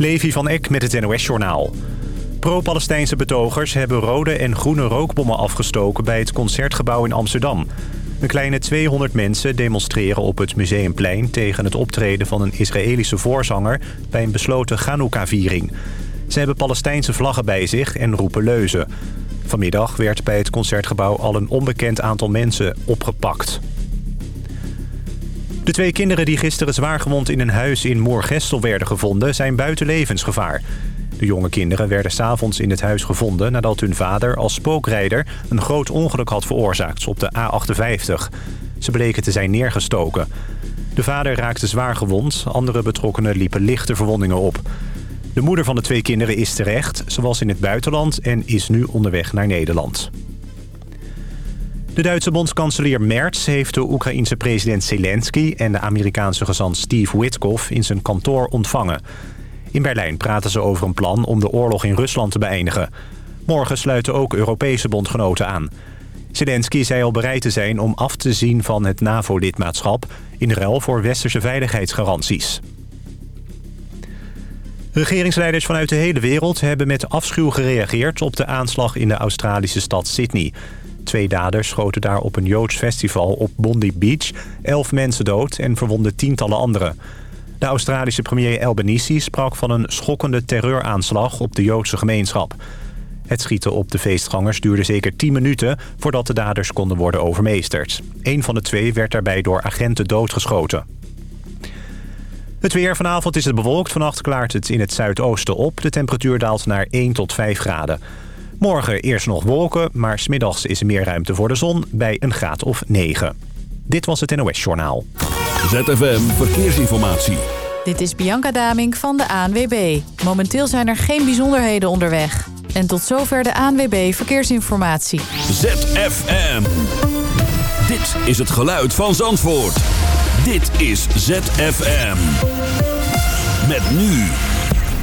Levi van Eck met het NOS-journaal. Pro-Palestijnse betogers hebben rode en groene rookbommen afgestoken... bij het Concertgebouw in Amsterdam. Een kleine 200 mensen demonstreren op het Museumplein... tegen het optreden van een Israëlische voorzanger... bij een besloten Chanukka-viering. Ze hebben Palestijnse vlaggen bij zich en roepen leuzen. Vanmiddag werd bij het Concertgebouw al een onbekend aantal mensen opgepakt. De twee kinderen die gisteren zwaargewond in een huis in Moergestel werden gevonden... zijn buiten levensgevaar. De jonge kinderen werden s'avonds in het huis gevonden... nadat hun vader als spookrijder een groot ongeluk had veroorzaakt op de A58. Ze bleken te zijn neergestoken. De vader raakte zwaar gewond, andere betrokkenen liepen lichte verwondingen op. De moeder van de twee kinderen is terecht. Ze was in het buitenland en is nu onderweg naar Nederland. De Duitse bondskanselier Merz heeft de Oekraïense president Zelensky... en de Amerikaanse gezant Steve Witkoff in zijn kantoor ontvangen. In Berlijn praten ze over een plan om de oorlog in Rusland te beëindigen. Morgen sluiten ook Europese bondgenoten aan. Zelensky zei al bereid te zijn om af te zien van het NAVO-lidmaatschap... in ruil voor westerse veiligheidsgaranties. Regeringsleiders vanuit de hele wereld hebben met afschuw gereageerd... op de aanslag in de Australische stad Sydney... Twee daders schoten daar op een Joods festival op Bondi Beach... elf mensen dood en verwonden tientallen anderen. De Australische premier Albanese sprak van een schokkende terreuraanslag op de Joodse gemeenschap. Het schieten op de feestgangers duurde zeker 10 minuten voordat de daders konden worden overmeesterd. Een van de twee werd daarbij door agenten doodgeschoten. Het weer vanavond is het bewolkt. Vannacht klaart het in het zuidoosten op. De temperatuur daalt naar 1 tot 5 graden. Morgen eerst nog wolken, maar smiddags is er meer ruimte voor de zon bij een graad of 9. Dit was het NOS Journaal. ZFM Verkeersinformatie. Dit is Bianca Daming van de ANWB. Momenteel zijn er geen bijzonderheden onderweg. En tot zover de ANWB Verkeersinformatie. ZFM. Dit is het geluid van Zandvoort. Dit is ZFM. Met nu.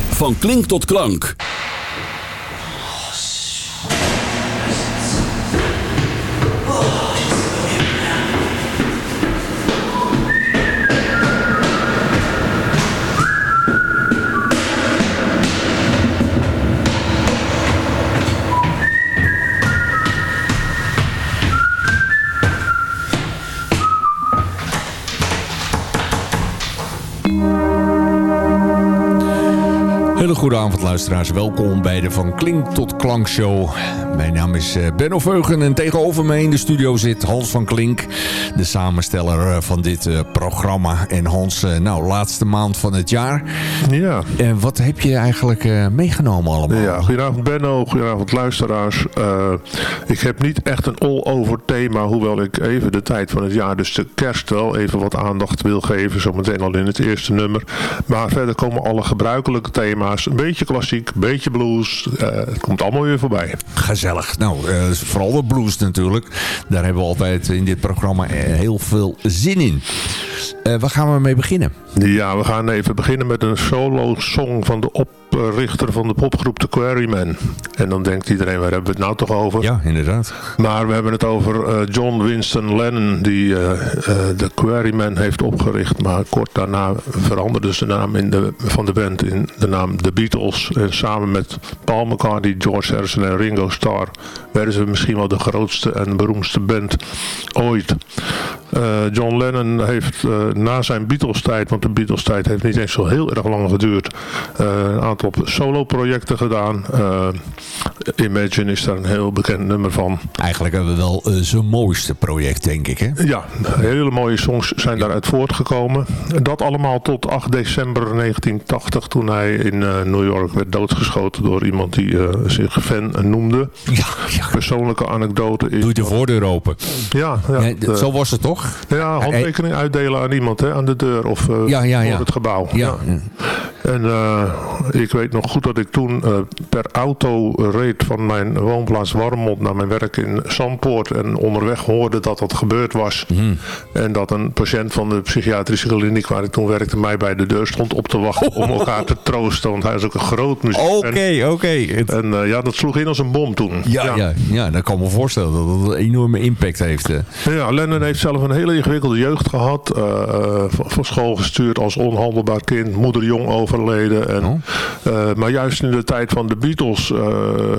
Van klink tot klank. Hele goede avond luisteraars. Welkom bij de Van Klink tot Klank show. Mijn naam is eh, Benno Veugen en tegenover mij in de studio zit Hans van Klink. De samensteller eh, van dit eh, programma. En Hans, nou laatste maand van het jaar. Ja. En wat heb je eigenlijk meegenomen allemaal? Ja, goedenavond Benno, goedenavond luisteraars. ik heb niet echt een all-over thema, hoewel ik even de tijd van het jaar, dus de kerst wel even wat aandacht wil geven. Zometeen al in het eerste nummer. Maar verder komen alle gebruikelijke thema's. Een beetje klassiek, een beetje blues. het komt allemaal weer voorbij. Gezellig. Nou, uh, vooral de blues natuurlijk. Daar hebben we altijd in dit programma heel veel zin in. Uh, waar gaan we mee beginnen? Ja, we gaan even beginnen met een solo-song van de oprichter van de popgroep The Quarrymen. En dan denkt iedereen, waar hebben we het nou toch over? Ja, inderdaad. Maar we hebben het over uh, John Winston Lennon, die de Quarrymen heeft opgericht. Maar kort daarna veranderde ze de naam in de, van de band in de naam The Beatles. En samen met Paul McCartney, George Harrison en Ringo Starr Thor werden ze misschien wel de grootste en beroemdste band ooit. John Lennon heeft na zijn Beatles-tijd, want de Beatles-tijd heeft niet eens zo heel erg lang geduurd. Uh, een aantal solo-projecten gedaan. Imagine is daar een heel bekend nummer van. Eigenlijk hebben we wel zijn mooiste project, denk ik. Hè? Ja, hele mooie songs zijn daaruit voortgekomen. Dat allemaal tot 8 december 1980, toen hij in New York werd doodgeschoten door iemand die zich fan noemde. Ja, ja. Persoonlijke anekdote is... Doe je de voordeur open. Ja, ja zo was het toch? Ja, handtekening uitdelen aan iemand hè, aan de deur of uh, ja, ja, ja. voor het gebouw. Ja. En uh, ik weet nog goed dat ik toen uh, per auto reed van mijn woonplaats Warmond naar mijn werk in Zandpoort. En onderweg hoorde dat dat gebeurd was. Mm. En dat een patiënt van de psychiatrische kliniek waar ik toen werkte mij bij de deur stond op te wachten om elkaar te troosten. Want hij is ook een groot muziek. Oké, oké. Okay. En ja, dat sloeg in als een bom toen. Ja, ja. dat kan me voorstellen dat het een enorme impact heeft. Ja, Lennon heeft zelf een hele ingewikkelde jeugd gehad. voor school gestuurd als onhandelbaar kind. Moeder jong overleden. En oh. Uh, maar juist in de tijd van de Beatles uh,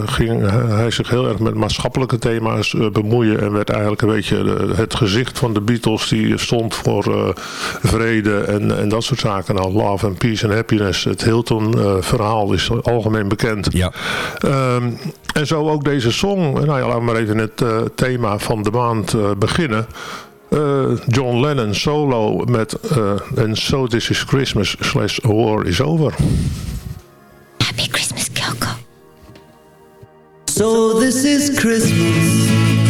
ging hij zich heel erg met maatschappelijke thema's bemoeien. En werd eigenlijk een beetje de, het gezicht van de Beatles. Die stond voor vrede en, en dat soort zaken. Nou, love and peace and happiness. Het Hilton verhaal is algemeen bekend. Ja. Um, en zo ook deze song. Nou ja, laten we maar even het thema van de maand beginnen. Uh, John Lennon solo met uh, And So This Is Christmas slash War Is Over. Happy Christmas, Kyoko. So this is Christmas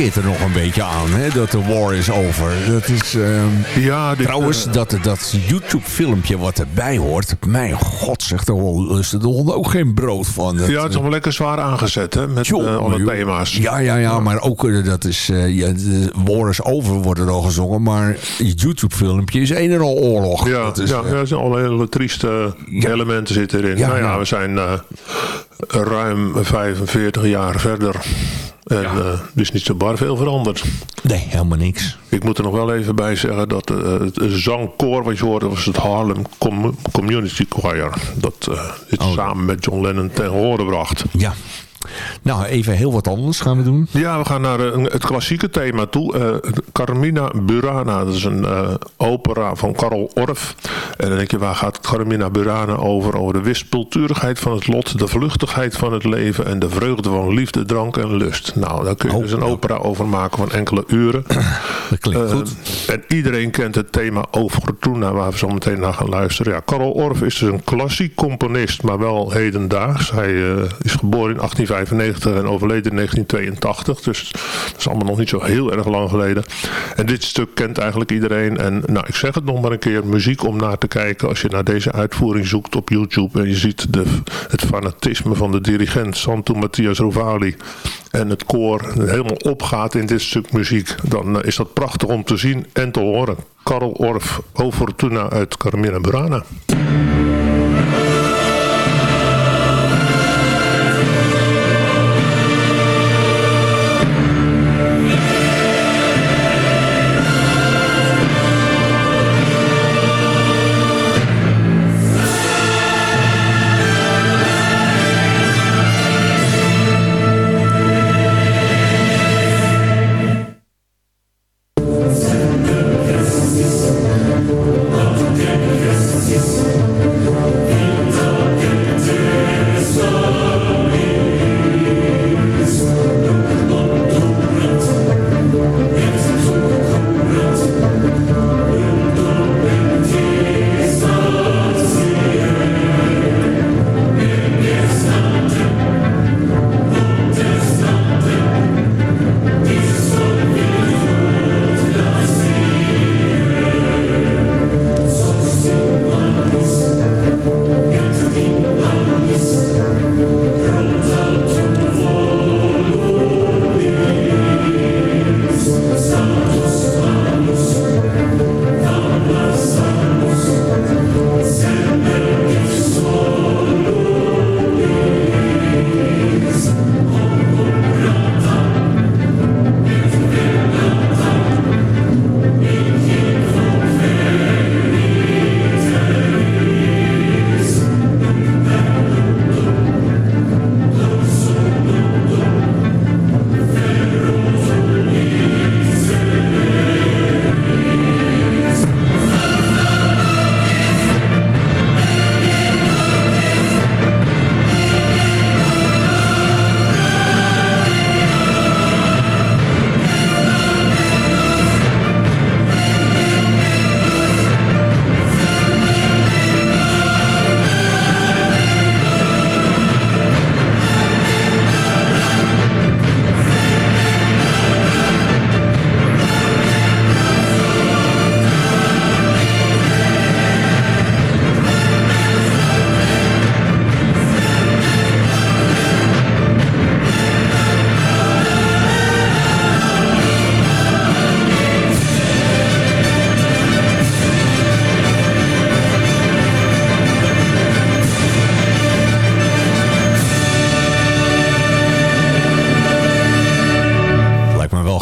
mankeert er nog een beetje aan, hè, dat de war is over. Dat is, uh, ja, dit, trouwens, uh, dat, dat YouTube-filmpje wat erbij hoort, mijn god, zegt de lust de hond ook geen brood van. Dat, ja, het is wel lekker zwaar aangezet, hè, met uh, alle thema's. Ja, ja, ja, maar ook, dat is, ja, de war is over, wordt er al gezongen, maar het YouTube-filmpje is een en al oorlog. Ja, dat is, ja, ja, er zijn alle hele trieste elementen zitten erin. Ja, nou ja, we zijn ruim 45 jaar verder. En ja. uh, dus niet zo bar veel veranderd. Nee, helemaal niks. Ik moet er nog wel even bij zeggen dat uh, het zangkoor wat je hoorde was het Harlem Com Community Choir. Dat uh, dit oh. samen met John Lennon ten horen bracht. Ja. Nou, even heel wat anders gaan we doen. Ja, we gaan naar eh, het klassieke thema toe. Eh, Carmina Burana, dat is een eh, opera van Karl Orff. En dan denk je, waar gaat Carmina Burana over? Over de wispelturigheid van het lot, de vluchtigheid van het leven... en de vreugde van liefde, drank en lust. Nou, daar kun je Oh, dus een opera over maken van enkele uren. Dat klinkt goed. En iedereen kent het thema O Fortuna, waar we zo meteen naar gaan luisteren. Ja, Karl Orff is dus een klassiek componist, maar wel hedendaags. Hij is geboren in 1895 en overleden in 1982. Dus dat is allemaal nog niet zo heel erg lang geleden. En dit stuk kent eigenlijk iedereen. En nou, ik zeg het nog maar een keer, muziek om naar te kijken. Als je naar deze uitvoering zoekt op YouTube en je ziet de, het fanatisme van de dirigent Santo Matthias Rovali en het koor helemaal opgaat in dit stuk muziek, dan eh, is dat prachtig om te zien en te horen. Karel Orff, O Fortuna uit Carmina Burana.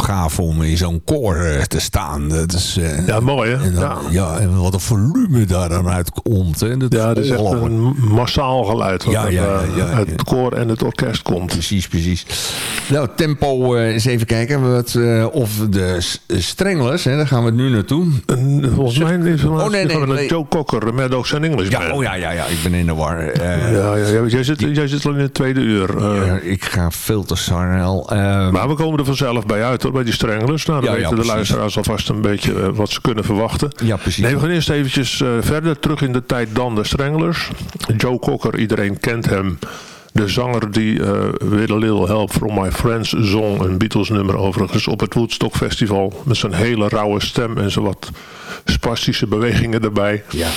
Gaaf om in zo'n koor eh, te staan. Dat is, eh, Ja, mooi hè? en dan- Ja. ja. en wat een volume daar dan uit komt. Hè. Dat Ja, het is echt een massaal geluid wat Ja, er, ja, eh, uit het koor en het orkest komt. Precies, precies. Nou, tempo, eens even kijken. Wat, of de Stranglers, hè, daar gaan we nu naartoe. En volgens mij is het Oh, nee, nee. Joe Cocker, Maddox en English Ja, oh ja, ja, ja, ik ben in de war. Ja, ja, jij, zit, jij zit al in het tweede uur. ik ga veel te snel. Eh, Maar we komen er vanzelf bij uit hoor, bij die Stranglers. Nou, dan Ja, ja, weten de luisteraars alvast een beetje eh, wat ze kunnen verwachten. ja, precies. Nee, we gaan eerst eventjes eh, verder terug in de tijd dan de Stranglers. Joe Cocker, iedereen kent hem. De zanger die eh With a Little Help From My Friends zong. Een Beatles nummer overigens op het Woodstock Festival. Met zijn hele rauwe stem en zo wat spastische bewegingen erbij. Ja.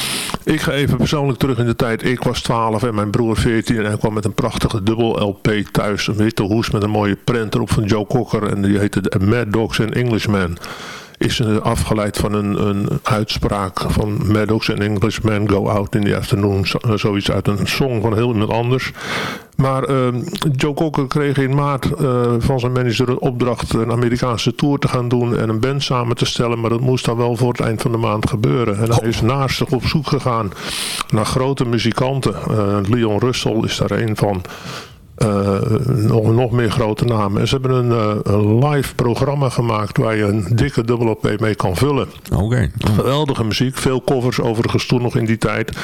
Ik ga even persoonlijk terug in de tijd. Ik was 12 en mijn broer 14 en hij kwam met een prachtige dubbel LP thuis. Een witte hoes met een mooie print erop van Joe Cocker en die heette The Mad Dogs and Englishmen. Is eh, afgeleid van een, een uitspraak van Maddox and Englishmen Go Out in the Afternoon. Eh, Zoiets uit een song van heel iemand anders. Maar eh, Joe Cocker kreeg in maart eh, van zijn manager een opdracht een Amerikaanse tour te gaan doen en een band samen te stellen. Maar dat moest dan wel voor het eind van de maand gebeuren. En hij is naastig op zoek gegaan naar grote muzikanten. Eh, Leon Russell is daar een van. Eh, nog, nog meer grote namen. En ze hebben een, eh, een live programma gemaakt waar je een dikke dubbel mee kan vullen. Oké. Geweldige muziek, veel covers overigens toen nog in die tijd.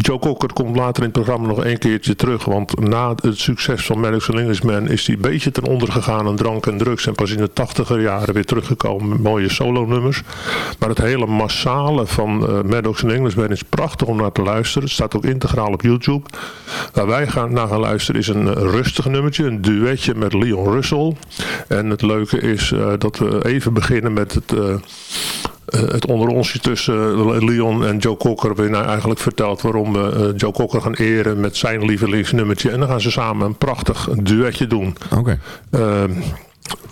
Joe Cocker komt later in het programma nog een keertje terug. Want na het succes van Maddox and Englishman is hij een beetje ten onder gegaan aan drank en drugs. En pas in de tachtiger jaren weer teruggekomen met mooie solo-nummers. Maar het hele massale van uh, Maddox and Englishman is prachtig om naar te luisteren. Het staat ook integraal op YouTube. Waar wij gaan, naar gaan luisteren is een uh, rustig nummertje. Een duetje met Leon Russell. En het leuke is uh, dat we even beginnen met het... het onder onsje tussen Leon en Joe Cocker waarin hij eigenlijk vertelt waarom we uh, Joe Cocker gaan eren met zijn lievelingsnummertje. En dan gaan ze samen een prachtig duetje doen. Oké. Okay. Uh,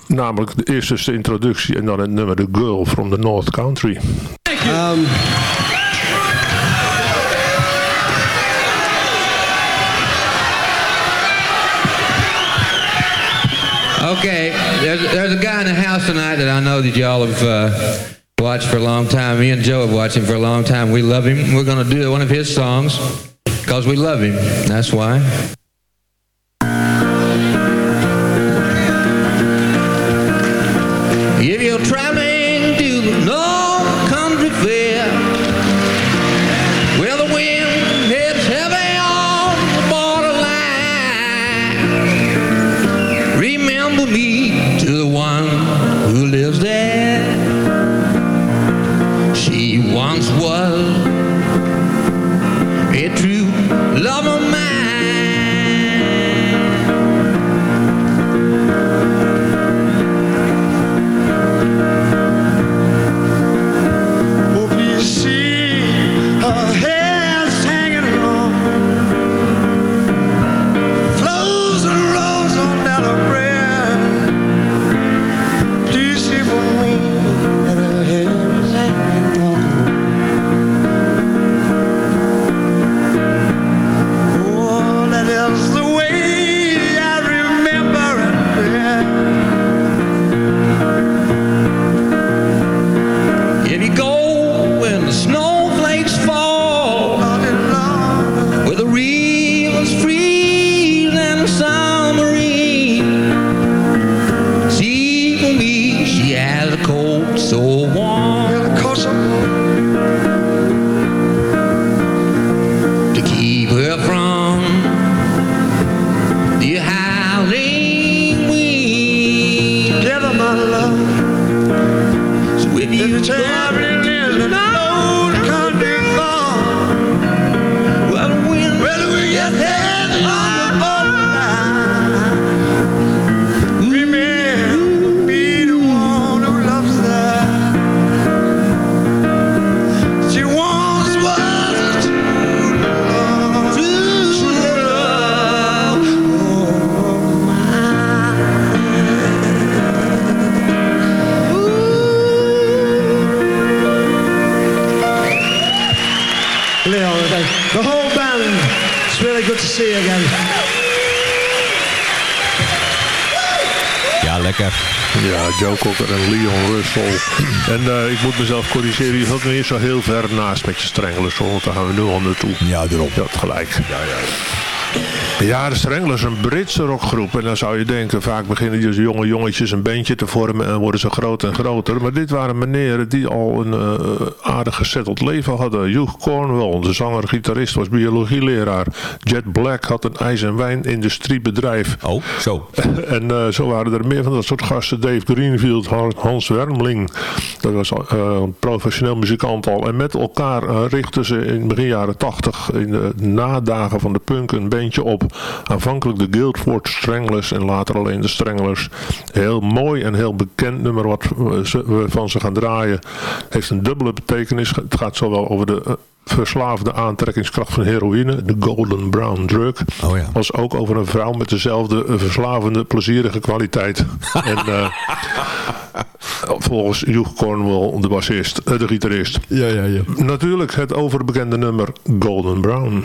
namelijk de eerste de introductie en dan het nummer The Girl from the North Country. Um, Okay, there's, there's a guy in the house tonight that I know that y'all have uh, watched for a long time. Me and Joe have watched him for a long time. We love him. We're going to do one of his songs because we love him. That's why. En Leon Russell. En uh, ik moet mezelf corrigeren. Je zat niet zo heel ver naast met je Stranglers. Want daar gaan we nu al naartoe. Ja, erop. Je had gelijk. Ja, ja. Ja, de Stranglers, een Britse rockgroep. En dan zou je denken, vaak beginnen dus jonge jongetjes een bandje te vormen en worden ze groter en groter. Maar dit waren meneren die al een uh, aardig gezetteld leven hadden. Hugh Cornwell, de zanger-gitarist, was biologieleraar. Jet Black had een ijs- en wijnindustriebedrijf. Oh, zo. en uh, zo waren er meer van dat soort gasten. Dave Greenfield, Hans Wermling. Dat was uh, een professioneel muzikant al. En met elkaar richtten ze in begin jaren tachtig, in de nadagen van de punk, een bandje op. Aanvankelijk de Guildford Stranglers en later alleen de Stranglers. Heel mooi en heel bekend nummer wat we van ze gaan draaien. Heeft een dubbele betekenis. Het gaat zowel over de verslaafde aantrekkingskracht van heroïne, de golden brown drug. Oh ja. Als ook over een vrouw met dezelfde verslavende, plezierige kwaliteit. en uh, volgens Hugh Cornwell, de bassist, uh, de gitarist. Ja, ja, ja. Natuurlijk het overbekende nummer Golden Brown.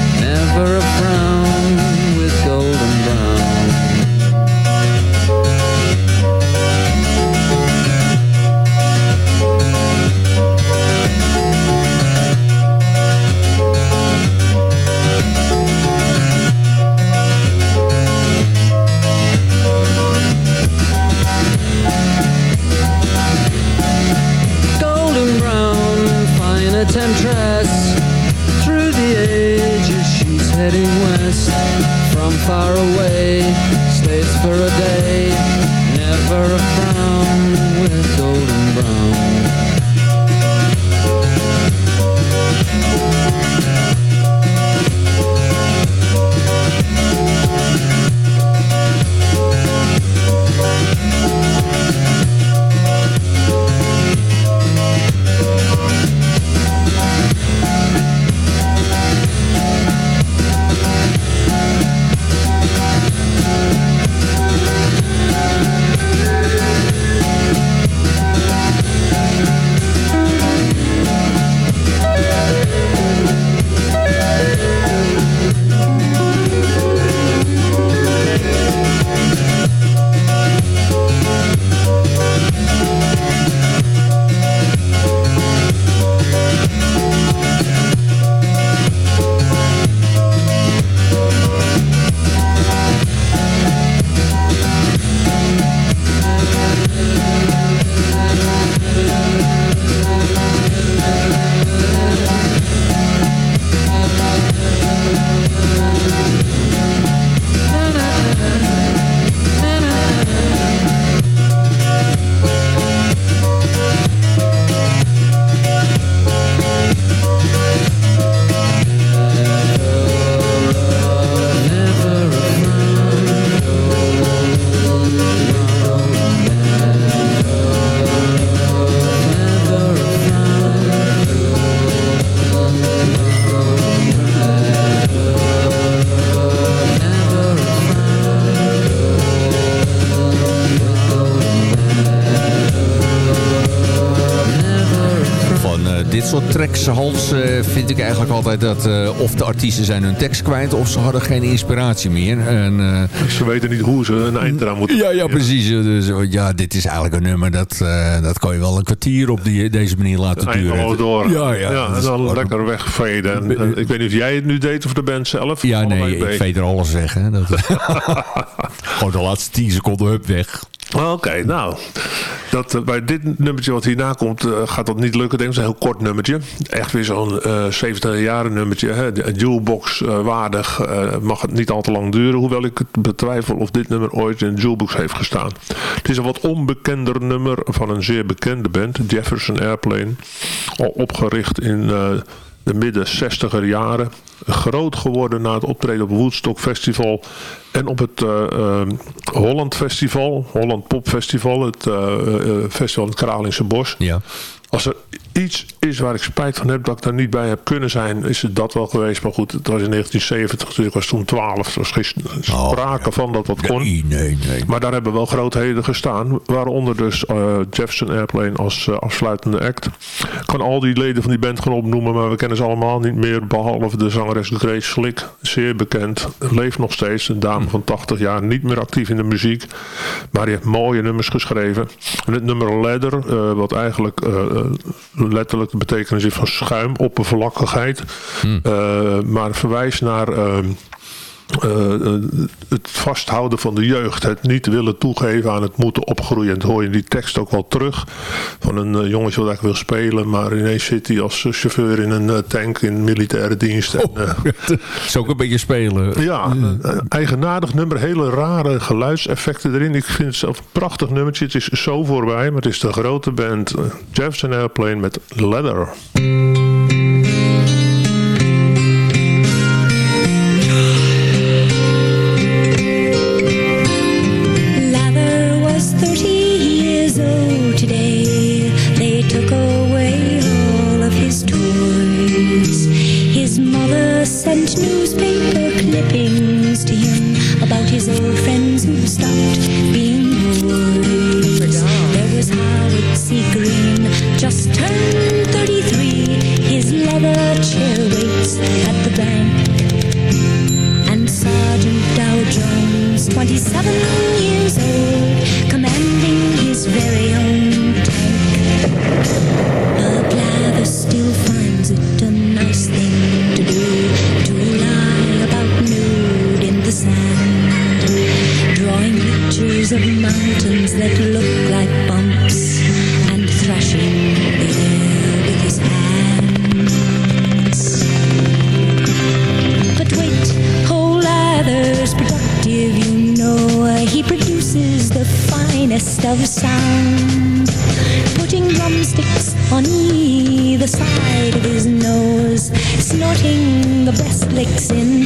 never a frown From far away, stays for a day. Never a frown with golden brown. Dit soort tracks, Hans, eh, vind ik eigenlijk altijd dat eh, of de artiesten zijn hun tekst kwijt of ze hadden geen inspiratie meer. En, eh, Ze weten niet hoe ze een eind eraan moeten ja, ja, precies. Dus, ja, dit is eigenlijk een nummer dat, dat kan je wel een kwartier op die, deze manier laten duren. Eindeloos door. Ja, ja. dat en dan lekker wegveden. En, en ik weet niet of jij het nu deed of de band zelf. Ja, nee, ik weet er alles weg. Hè. Dat, gewoon de laatste 10 seconden hup weg. Oké, nou. Dat, bij dit nummertje wat hierna komt, gaat dat niet lukken. Denk ik, is een heel kort nummertje. Echt weer zo'n eh 70 jaren nummertje. Hè? De- Jewelbox eh, waardig. eh, mag het niet al te lang duren. Hoewel ik het betwijfel of dit nummer ooit in Jewelbox heeft gestaan. Het is een wat onbekender nummer van een zeer bekende band. Jefferson Airplane. Al opgericht in... eh, de midden 60er jaren. Groot geworden na het optreden op het Woodstock Festival. En op het eh, eh, Holland Festival. Holland Pop Festival. Het eh, eh, festival in het Kralingse Bos. Ja. Als er iets is waar ik spijt van heb dat ik daar niet bij heb kunnen zijn, is het dat wel geweest. Maar goed, het was in 1970, dus ik was toen 12. Er was geen sprake van dat wat kon. Nee, nee, nee. Maar daar hebben wel grootheden gestaan. Waaronder dus eh, Jefferson Airplane als eh, afsluitende act. Ik kan al die leden van die band gaan opnoemen, maar we kennen ze allemaal niet meer. Behalve de zangeres Grace Slick. Zeer bekend. Leeft nog steeds. Een dame van 80 jaar. Niet meer actief in de muziek. Maar die heeft mooie nummers geschreven. En het nummer Ladder, eh, wat eigenlijk letterlijk de betekenis is van schuim, oppervlakkigheid. Eh, maar verwijst naar... eh, eh, het vasthouden van de jeugd. Het niet willen toegeven aan het moeten opgroeien. En dat hoor je in die tekst ook wel terug. Van een eh, jongetje wat eigenlijk wil spelen. Maar ineens zit hij als chauffeur in een tank in militaire dienst. En, eh, is ook een beetje spelen. ja, eigenaardig nummer. Hele rare geluidseffecten erin. Ik vind het zelf een prachtig nummertje. Het is zo voorbij. Maar het is de grote band Jefferson Airplane met Leather. things that look like bumps and thrashing the air with his hands. But wait, whole lather's productive, you know. Uh, he produces the finest of sound, putting drumsticks on either side of his nose, snorting the best licks in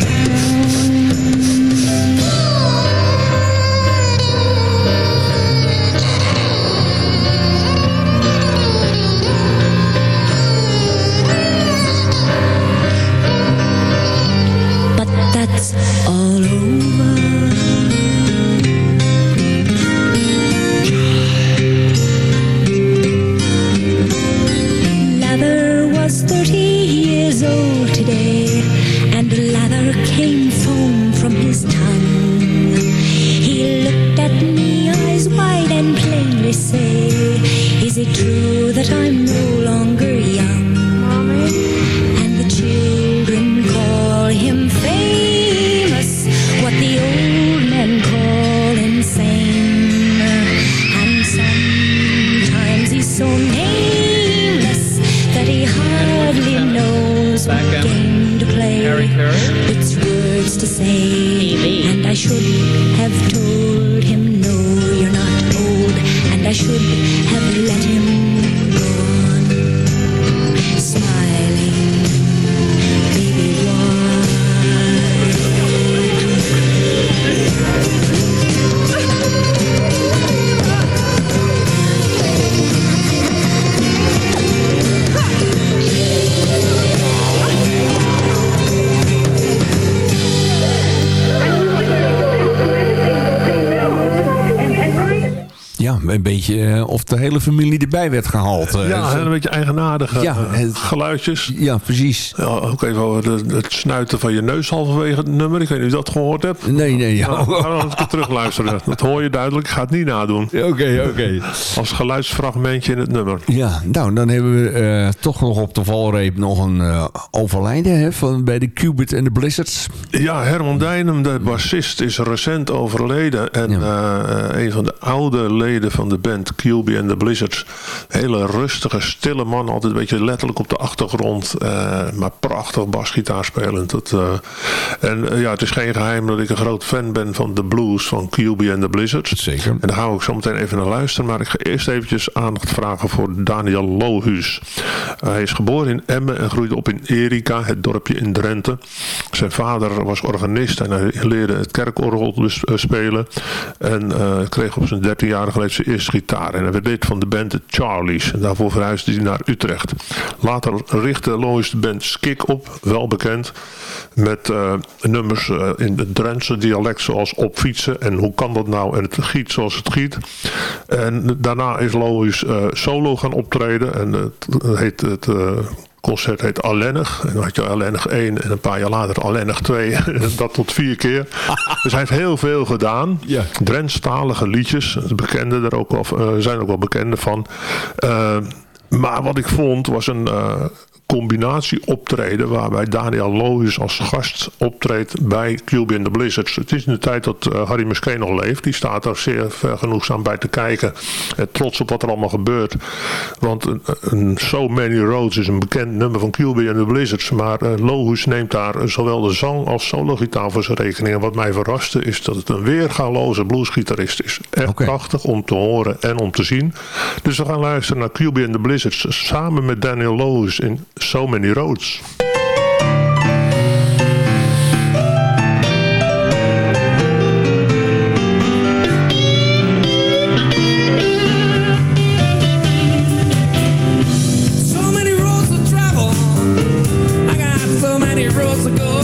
erbij werd gehaald. eh. Ja, een beetje eigenaardige Ja, eh, het- geluidjes. ja, precies. Ja, ook even het, het snuiten van je neus halverwege het nummer. Ik weet niet of je dat gehoord hebt. Nee, nee, ja. Nou, ga dan eens terug luisteren. Dat hoor je duidelijk. Ik ga het niet nadoen. Oké, oké. Als geluidsfragmentje in het nummer. Ja, nou, dan hebben we eh, toch nog op de valreep nog een overlijden hè, van, bij de Cubit en de Blizzards. Ja, Herman Dijnem, de bassist, is recent overleden. En een van de oude leden van de band, QB and the Blizzards. Hele rustige, stille man. Altijd een beetje letterlijk op de achtergrond. eh, maar prachtig basgitaar spelend. Dat, eh, en eh, ja, het is geen geheim dat ik een groot fan ben van de blues van QB and the Blizzards. Zeker. En daar hou ik zo meteen even naar luisteren. Maar ik ga eerst eventjes aandacht vragen voor Daniel Lohuus. Hij is geboren in Emmen en groeide op in Erika, het dorpje in Drenthe. Zijn vader was organist en hij leerde het kerkorgel spelen. En kreeg op zijn 13-jarige leeftijd zijn eerste gitaar. En hij werd lid van de band de Charlies. Daarvoor verhuisde hij naar Utrecht. Later richtte Lohuus de band Skik op, wel bekend. Met eh, nummers eh, in het Drentse dialect zoals op fietsen. En hoe kan dat nou? En het giet zoals het giet. En daarna is Lohuis eh, solo gaan optreden. En het heet het... concert heet Alleenig. En dan had je Alleenig 1 en een paar jaar later Alleenig 2. En dat tot vier keer. dus hij heeft heel veel gedaan. Ja. Drentstalige liedjes. Bekende er ook wel, eh, zijn ook wel bekende van. Eh, maar wat ik vond was een eh, combinatie optreden waarbij Daniel Lohuis als gast optreedt bij QB and the Blizzards. Het is in de tijd dat eh, Harry Muskee nog leeft. Die staat daar zeer vergenoegzaam bij te kijken. En trots op wat er allemaal gebeurt. Want een, een So Many Roads is een bekend nummer van and the Blizzards. Maar uh, Lohuis neemt daar zowel de zang als solo-gitaar voor zijn rekening. En wat mij verraste is dat het een weergaloze bluesgitarist is. Echt prachtig om te horen en om te zien. Dus we gaan luisteren naar QB and the Blizzards samen met Daniel Lohuis in So Many roles. So many Roads. To travel. I got so many roads to go.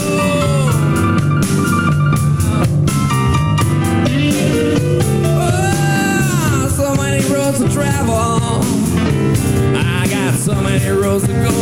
Oh, so many roads of travel. I got so many roads to travel.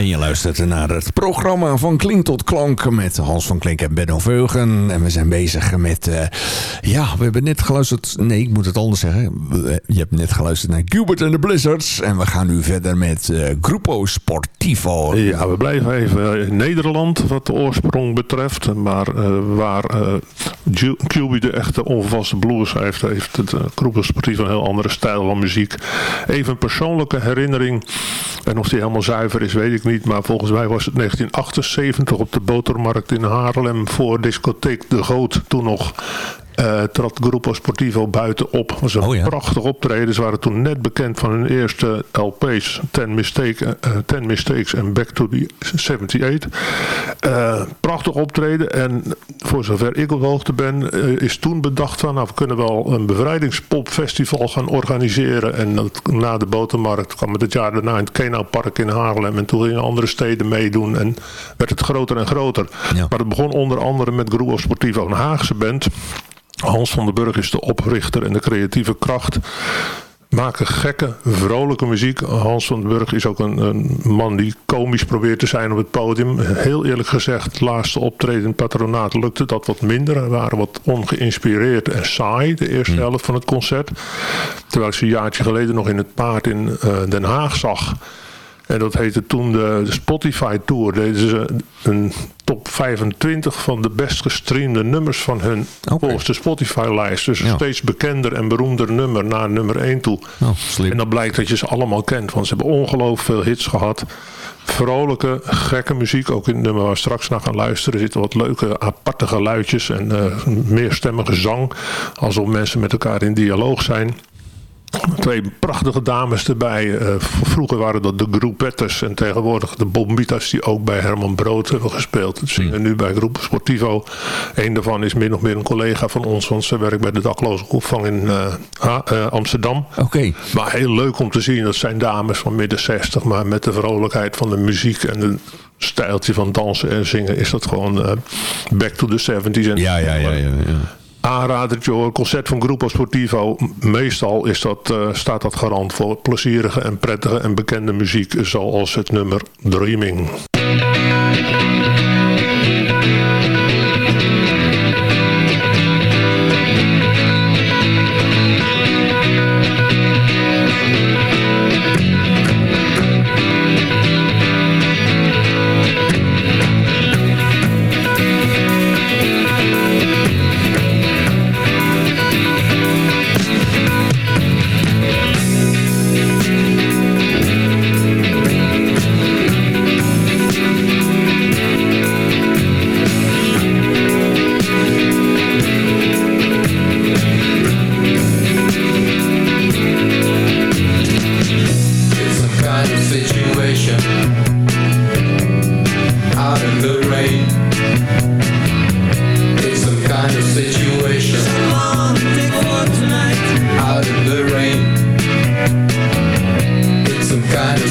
En je luistert naar het programma van Klink tot Klank met Hans van Klink en Benno Veugen. En we zijn bezig met, eh, ja, we hebben net geluisterd, nee, ik moet het anders zeggen. Je hebt net geluisterd naar Gilbert en de Blizzards. En we gaan nu verder met eh Gruppo Sportivo. Ja, we blijven even in Nederland wat de oorsprong betreft. Maar eh, waar QB de echte onvaste blues heeft, heeft het uh, Groepen Sportief een heel andere stijl van muziek. Even een persoonlijke herinnering. En of die helemaal zuiver is, weet ik niet. Maar volgens mij was het 1978 op de botermarkt in Haarlem voor discotheek De Goot. Toen nog eh, trad Gruppo Sportivo buiten op. was een Oh ja. prachtig optreden. Ze waren toen net bekend van hun eerste LP's. Ten, Mistake, eh, Ten Mistakes en Back to the 78. Eh, prachtig optreden. En voor zover ik op hoogte ben, eh, is toen bedacht van... Nou, we kunnen wel een bevrijdingspopfestival gaan organiseren. En dat, na de botermarkt kwam het het jaar daarna in het Kenau-park in Haarlem. En toen gingen andere steden meedoen. En werd het groter en groter. Ja. Maar het begon onder andere met Gruppo Sportivo, een Haagse band... Hans van den Burg is de oprichter en de creatieve kracht. Maken gekke, vrolijke muziek. Hans van den Burg is ook een, een man die komisch probeert te zijn op het podium. Heel eerlijk gezegd, laatste optreden in het patronaat lukte dat wat minder. We waren wat ongeïnspireerd en saai, de eerste helft van het concert. Terwijl ik ze een jaartje geleden nog in het paard in eh, Den Haag zag. En dat heette toen de, Spotify Tour. Deden ze een top 25 van de best gestreamde nummers van hun volgens de Spotify-lijst. Dus een steeds bekender en beroemder nummer naar nummer 1 toe. en dan blijkt dat je ze allemaal kent, want ze hebben ongelooflijk veel hits gehad. Vrolijke, gekke muziek. Ook in het nummer waar we straks naar gaan luisteren zitten wat leuke, aparte geluidjes en eh, meerstemmige zang. Alsof mensen met elkaar in dialoog zijn. Twee prachtige dames erbij. Eh, vroeger waren dat de Groepetters en tegenwoordig de Bombitas die ook bij Herman Brood hebben gespeeld. Ze zingen nu bij Groep Sportivo. Eén daarvan is min of meer een collega van ons, want ze werkt bij de dakloze opvang in eh, eh, Amsterdam. Oké. Maar heel leuk om te zien, dat zijn dames van midden 60, maar met de vrolijkheid van de muziek en de stijltje van dansen en zingen is dat gewoon back to the 70s. En Ja, ja, ja. ja, ja. Aanradertje hoor. Concert van Grupo Sportivo. Meestal is dat, eh, staat dat garant voor plezierige en prettige en bekende muziek. Zoals het nummer Dreaming.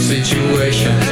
Situation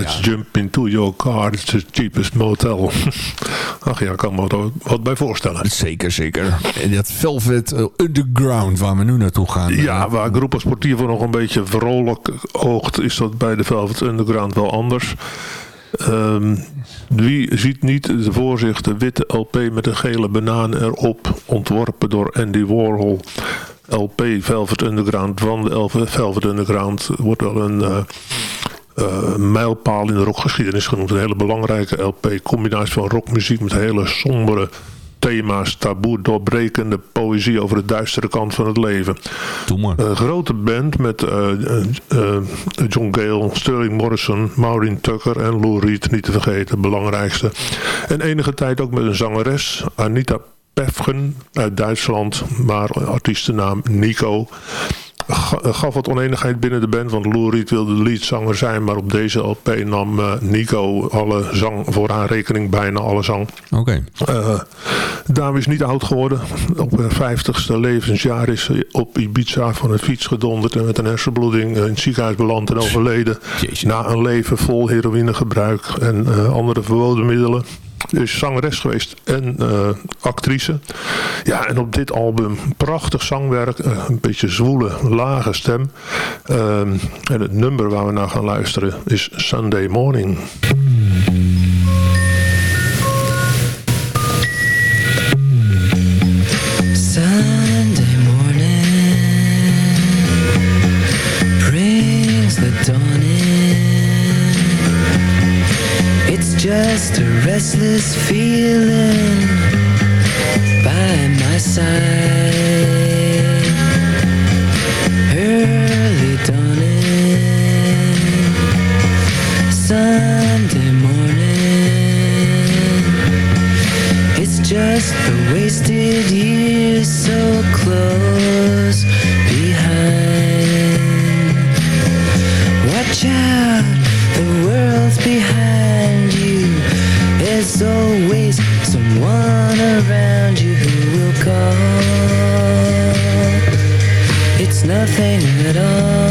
Let's ja. jump into your car. It's the cheapest motel. Ach ja, ik kan me wat, wat bij voorstellen. Zeker, zeker. En dat Velvet eh, Underground waar we nu naartoe gaan. Ja, waar Groepa Sportivo nog een beetje vrolijk oogt, is dat bij de Velvet Underground wel anders. Ehm, wie ziet niet de voor zich de witte LP met een gele banaan erop, ontworpen door Andy Warhol. LP Velvet Underground van de Elve- Velvet Underground wordt wel een eh, eh, mijlpaal in de rockgeschiedenis genoemd. Een hele belangrijke LP, combinatie van rockmuziek met hele sombere thema's, taboe doorbrekende poëzie over de duistere kant van het leven. Een grote band met eh, eh, John Gale, Sterling Morrison, Maureen Tucker en Lou Reed, niet te vergeten, belangrijkste. En enige tijd ook met een zangeres, Anita Pefgen uit Duitsland, maar artiestennaam Nico. Ga- gaf wat oneenigheid binnen de band, want Lou Reed wilde de leadzanger zijn, maar op deze LP nam eh, Nico alle zang voor haar rekening, bijna alle zang. Oké. Eh, de dame is niet oud geworden. Op haar vijftigste levensjaar is ze op Ibiza van een fiets gedonderd en met een hersenbloeding in het ziekenhuis beland en overleden. Na een leven vol heroïnegebruik en eh, andere verboden middelen. Is zangeres geweest en eh, actrice. Ja, en op dit album prachtig zangwerk. eh, een beetje zwoele, lage stem. Ehm, en het nummer waar we naar gaan luisteren is Sunday Morning. Just a restless feeling by my side. Early dawning, Sunday morning. It's just the wasted years so close behind. Watch out, the world's behind you. Call. It's nothing at all.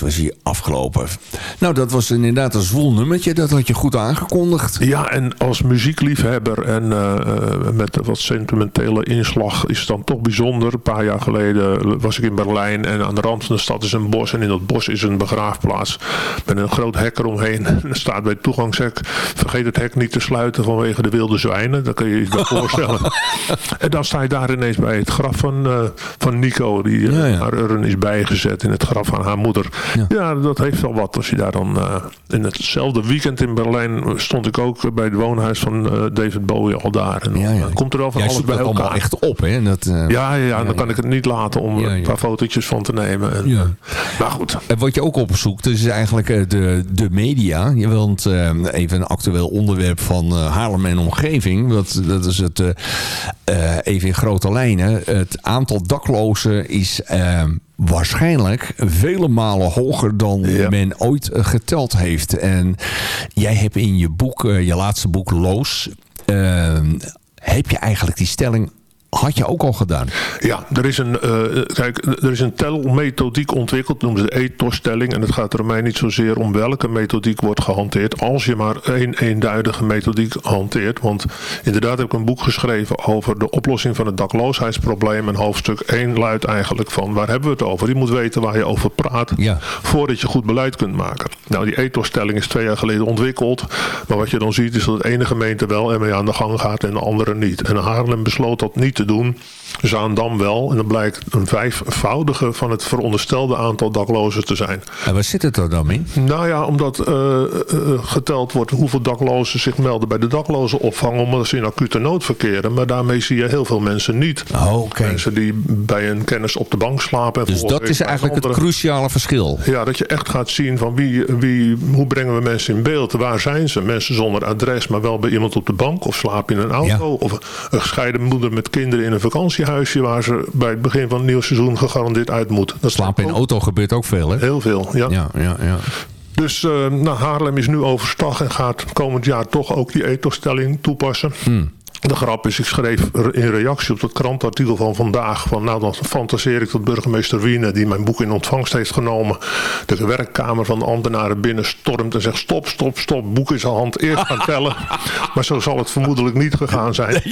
Was hij afgelopen. Nou, dat was inderdaad een zwoel nummertje. Dat had je goed aangekondigd. Ja, en als muziekliefhebber en eh, met wat sentimentele inslag is het dan toch bijzonder. Een paar jaar geleden was ik in Berlijn en aan de rand van de stad is een bos. En in dat bos is een begraafplaats met een groot hek eromheen. En er staat bij het toegangshek, vergeet het hek niet te sluiten vanwege de wilde zwijnen. Daar kun je je bij voorstellen. en dan sta je daar ineens bij het graf van, eh, van Nico, die haar urn is bijgezet in het graf van haar moeder. Ja. dat heeft wel wat. Als je daar dan eh, in hetzelfde weekend in Berlijn stond ik ook bij het woonhuis van eh, David Bowie al daar. En dan Ja, ja. eh, komt er wel van alles bij allemaal elkaar. echt op, hè? Dat, eh, Ja, ja, ja, dan kan ik het niet laten om een paar fotootjes van te nemen. En, Ja. Maar goed. En wat je ook opzoekt, is eigenlijk eh, de, de media. Je wilt eh, even een actueel onderwerp van eh, Haarlem en omgeving. Dat, dat is het, eh, eh, even in grote lijnen. Het aantal daklozen is eh, waarschijnlijk vele malen hoger dan Ja. men ooit eh, geteld heeft. En jij hebt in je boek, eh, je laatste boek Loos... eh, heb je eigenlijk die stelling... Had je ook al gedaan? Ja, er is een, eh, kijk, er is een telmethodiek ontwikkeld, noemen ze de ethos-telling. En het gaat er mij niet zozeer om welke methodiek wordt gehanteerd, als je maar één eenduidige methodiek hanteert. Want inderdaad heb ik een boek geschreven over de oplossing van het dakloosheidsprobleem. En hoofdstuk 1 luidt eigenlijk van, waar hebben we het over? Je moet weten waar je over praat, Ja. voordat je goed beleid kunt maken. Nou, die ethos-telling is twee jaar geleden ontwikkeld. Maar wat je dan ziet is dat de ene gemeente wel ermee aan de gang gaat en de andere niet. En Haarlem besloot dat niet te doen. Zaandam wel. En dan blijkt een vijfvoudige van het veronderstelde aantal daklozen te zijn. En waar zit het er dan in? Nou ja, omdat eh, eh, geteld wordt hoeveel daklozen zich melden bij de daklozenopvang. Omdat ze in acute nood verkeren. Maar daarmee zie je heel veel mensen niet. Oh, oké. Mensen die bij een kennis op de bank slapen. en Dus dat is eigenlijk het cruciale verschil. ja, dat je echt gaat zien van wie, wie, hoe brengen we mensen in beeld? Waar zijn ze? Mensen zonder adres, maar wel bij iemand op de bank of slapen in een auto. Of een gescheiden moeder met kinderen in een vakantiehuisje waar ze bij het begin van het nieuwe seizoen gegarandeerd uit moet. Dat Slapen in ook auto gebeurt ook veel, hè? Heel veel, ja. Ja, ja, ja. Dus eh, nou, Haarlem is nu overstag en gaat komend jaar toch ook die ethosstelling toepassen. Hmm. De grap is, ik schreef in reactie op dat krantartikel van vandaag... van nou, dan fantaseer ik dat burgemeester Wiene... die mijn boek in ontvangst heeft genomen... de werkkamer van de ambtenaren binnen stormt en zegt... stop, stop, stop, boek in zijn hand, eerst gaan tellen. maar zo zal het vermoedelijk niet gegaan zijn.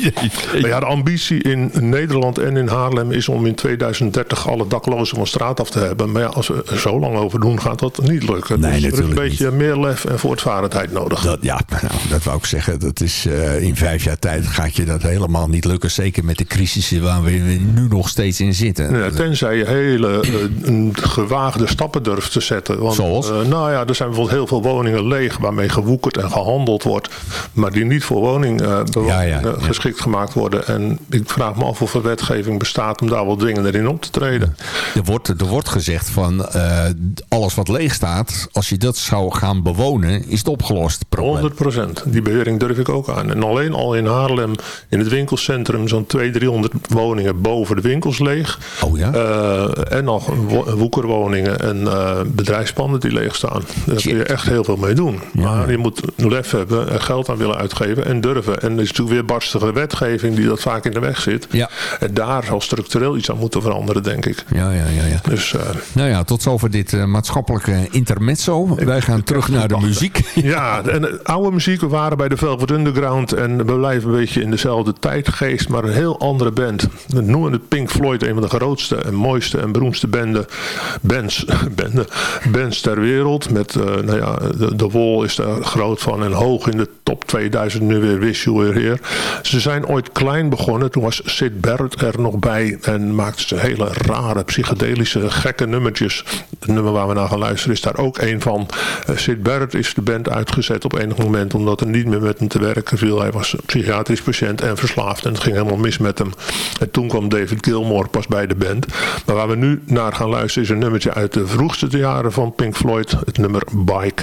Maar ja, de ambitie in Nederland en in Haarlem... is om in 2030 alle daklozen van straat af te hebben. Maar ja, als we er zo lang over doen, gaat dat niet lukken. Nee, dus er is een beetje meer lef en voortvarendheid nodig. Dat, ja, nou, dat wou ik zeggen. Dat is, eh, in vijf jaar tijd gaat je dat helemaal niet lukken. Zeker met de crisissen waar we nu nog steeds in zitten. Ja, tenzij je hele eh, gewaagde stappen durft te zetten. Want, Zoals? eh, nou ja, er zijn bijvoorbeeld heel veel woningen leeg waarmee gewoekerd en gehandeld wordt. Maar die niet voor woning eh, Ja, ja, geschikt gemaakt worden. En ik vraag me af of er wetgeving bestaat om daar wel dwingender in op te treden. Er wordt, er wordt gezegd van alles wat leeg staat, als je dat zou gaan bewonen, is het opgelost. Probleem. 100 procent. Die bewering durf ik ook aan. En alleen al in Haarlem, in het winkelcentrum, zo'n 200, 300 woningen boven de winkels leeg. Oh ja? Eh, en nog wo- woekerwoningen en eh, bedrijfspanden die leeg staan. Daar kun je echt heel veel mee doen. Maar je moet lef hebben en geld aan willen uitgeven en durven. En er is natuurlijk weer barstige wetgeving die dat vaak in de weg zit. Ja. En daar zal structureel iets aan moeten veranderen, denk ik. Ja, ja, ja. ja. Dus eh, Nou ja, tot zover dit eh, maatschappelijke intermezzo. Wij gaan terug naar de muziek. Ja, en eh, oude muziek. We waren bij de Velvet Underground en we blijven een beetje in dezelfde tijdgeest, maar een heel andere band. Noemen het Pink Floyd een van de grootste en mooiste en beroemdste bende, bands, bands ter wereld. Met, eh, nou ja, de, de Wall is daar groot van en hoog in de top 2000 nu weer Wish You Were. Ze zijn ooit klein begonnen. Toen was Sid Barrett er nog bij en maakte ze hele rare, psychedelische, gekke nummertjes. Het nummer waar we naar gaan luisteren is daar ook een van. Eh, Sid Barrett is de band uitgezet op enig moment omdat er niet meer met hem te werken viel. Hij was psychiatrisch patiënt en verslaafd en het ging helemaal mis met hem. En toen kwam David Gilmour pas bij de band. Maar waar we nu naar gaan luisteren is een nummertje uit de vroegste jaren van Pink Floyd. Het nummer Bike.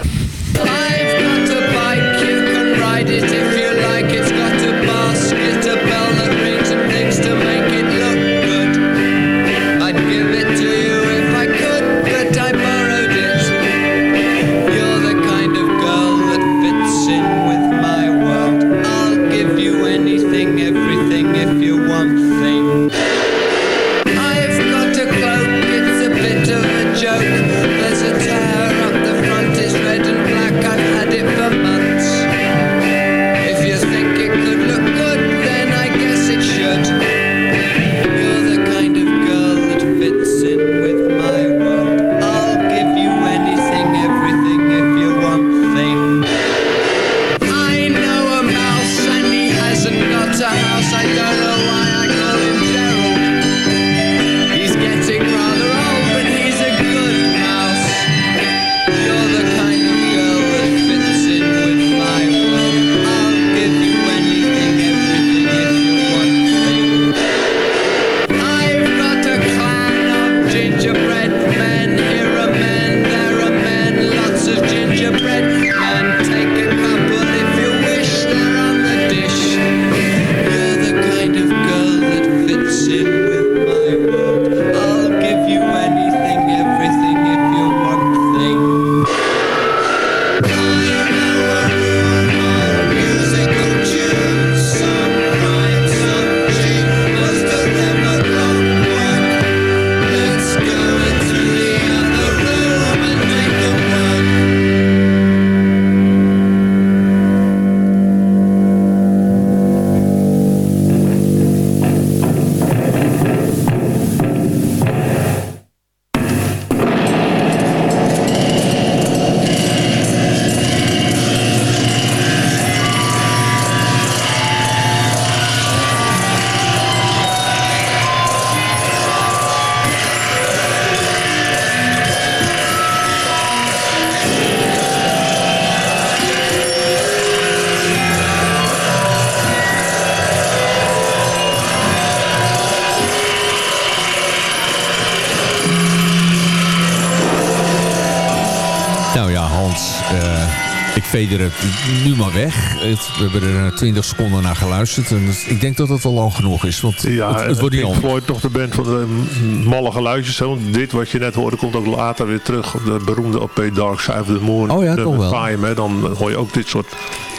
Nu maar weg. Het- we hebben er 20 seconden naar geluisterd. En het- ik denk dat het al lang genoeg is. Want Ja, het, het wordt niet. Floyd de band van de m- malle geluidjes. hè, Want dit wat je net hoorde komt ook later weer terug op de beroemde OP Dark Side of the Moon. Oh ja, toch wel. Time, hè, dan hoor je ook dit soort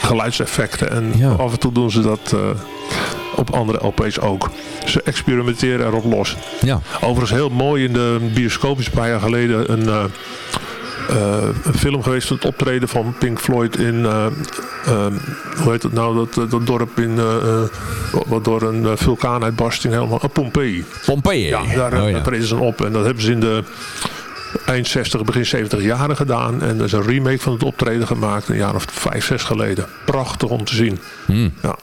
geluidseffecten. En af en toe doen ze dat eh, op andere LP's ook. Ze experimenteren erop los. Ja. Overigens heel mooi in de bioscoop is een paar jaar geleden een... eh, eh, een film geweest van het optreden van Pink Floyd in, eh, eh, hoe heet het nou, dat, dat dorp in, eh, eh, wat- door een eh, vulkaanuitbarsting helemaal, Pompeii. Pompeii. Ja, daar, Oh, eh, ja. treden ze op en dat hebben ze in de eind 60, begin 70 jaren gedaan. En er is een remake van het optreden gemaakt een jaar of vijf, zes geleden. Prachtig om te zien. Hmm. Ja.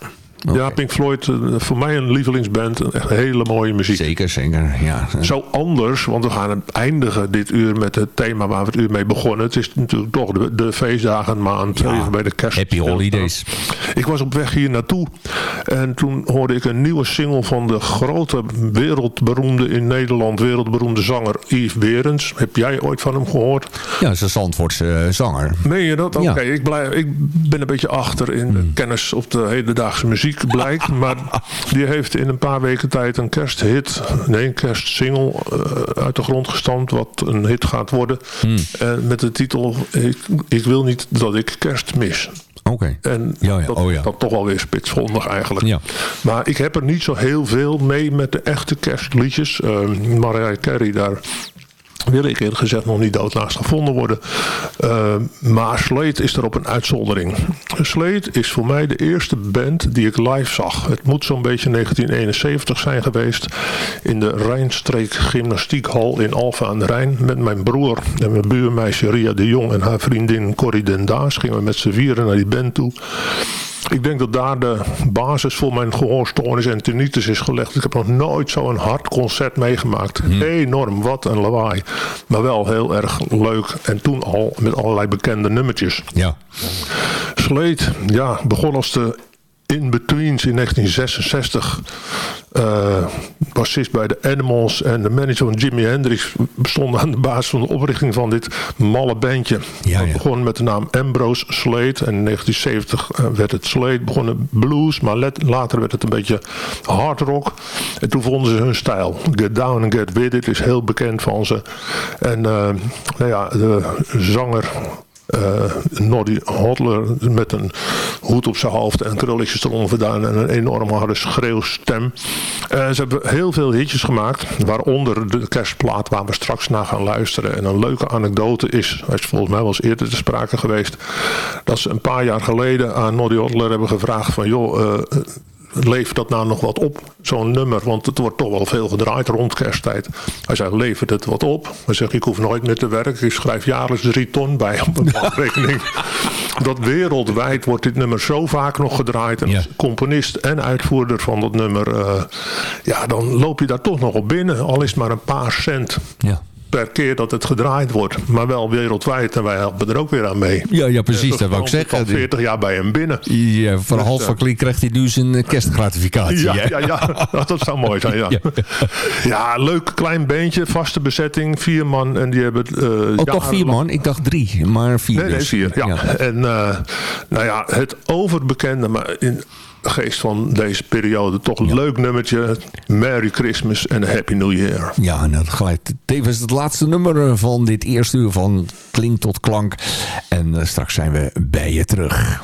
Ja, Pink Floyd, eh, voor mij een lievelingsband. Echt hele mooie muziek. Zeker, zeker. Ja. Zo anders, want we gaan eindigen dit uur met het thema waar we het uur mee begonnen. Het is natuurlijk toch de, de feestdagen maand, even bij de kerst. Happy holidays. Ik was op weg hier naartoe en toen hoorde ik een nieuwe single van de grote wereldberoemde in Nederland, wereldberoemde zanger Yves Berends. Heb jij ooit van hem gehoord? Ja, ze is een Zandvoortse eh, zanger. Meen je dat? Oké, Ja. ik, blijf- ik ben een beetje achter in de kennis op de hedendaagse muziek, blijkt. maar die heeft in een paar weken tijd een kersthit, nee, een kerstsingle eh, uit de grond gestampt, wat een hit gaat worden. En met de titel ik, ik wil niet dat ik kerst mis. Oké. En Ja, ja. dat Oh, ja. dat toch wel weer spitsvondig eigenlijk. Ja. Maar ik heb er niet zo heel veel mee met de echte kerstliedjes. Uh, Mariah Carey, daar wil ik eerlijk gezegd nog niet doodnaast gevonden worden. Uh, maar Slade is er op een uitzondering. Slade is voor mij de eerste band die ik live zag. Het moet zo'n beetje 1971 zijn geweest. In de Rijnstreek Gymnastiekhal in Alphen aan de Rijn. Met mijn broer en mijn buurmeisje Ria de Jong en haar vriendin Corrie den Daas. Gingen we met z'n vieren naar die band toe. Ik denk dat daar de basis voor mijn gehoorstoornis en tinnitus is gelegd. Ik heb nog nooit zo'n hard concert meegemaakt. Enorm, wat een lawaai. Maar wel heel erg leuk. En toen al met allerlei bekende nummertjes. Ja. Slade, ja, begon als de In-Betweens in 1966. eh bassist bij de Animals en de manager van Jimi Hendrix bestonden aan de basis van de oprichting van dit malle bandje. Ja, ja. begon met de naam Ambrose Slade en in 1970 eh, werd het Slade, begonnen blues, maar later werd het een beetje hard rock. En toen vonden ze hun stijl. Get Down and Get With It is heel bekend van ze. En eh, nou ja, de zanger eh Noddy Hodler met een hoed op zijn hoofd en krulletjes eronder gedaan en een enorme harde schreeuwstem. Eh, ze hebben heel veel hitjes gemaakt, waaronder de kerstplaat waar we straks naar gaan luisteren. En een leuke anekdote is, is volgens mij wel eens eerder te sprake geweest, dat ze een paar jaar geleden aan Noddy Hodler hebben gevraagd van joh, eh, levert dat nou nog wat op, zo'n nummer? Want het wordt toch wel veel gedraaid rond kersttijd. Hij zei, levert het wat op? Hij zegt, ik hoef nooit meer te werken. Ik schrijf jaarlijks drie ton bij op mijn bankrekening. dat wereldwijd wordt dit nummer zo vaak nog gedraaid. En als componist en uitvoerder van dat nummer... eh, ja, dan loop je daar toch nog op binnen. Al is het maar een paar cent. Ja. Per keer dat het gedraaid wordt. Maar wel wereldwijd. En wij helpen er ook weer aan mee. Ja, ja, precies, Dus dat wou ik zeggen. Al 40 jaar bij hem binnen. Ja, voor Dus, Hans eh, van Klink krijgt hij nu zijn kerstgratificatie. Ja, ja, ja, dat zou mooi zijn, ja. Ja. Leuk klein beentje, vaste bezetting, vier man. En die hebben... eh, Oh, toch vier man? Ik dacht drie, maar vier Nee, nee, dus. vier, ja. En eh, nou ja, het overbekende, maar in geest van deze periode toch een leuk nummertje. Merry Christmas en Happy New Year. Ja, en dat gelijk tevens het laatste nummer eh, van dit eerste uur van Klink tot Klank. En eh, straks zijn we bij je terug.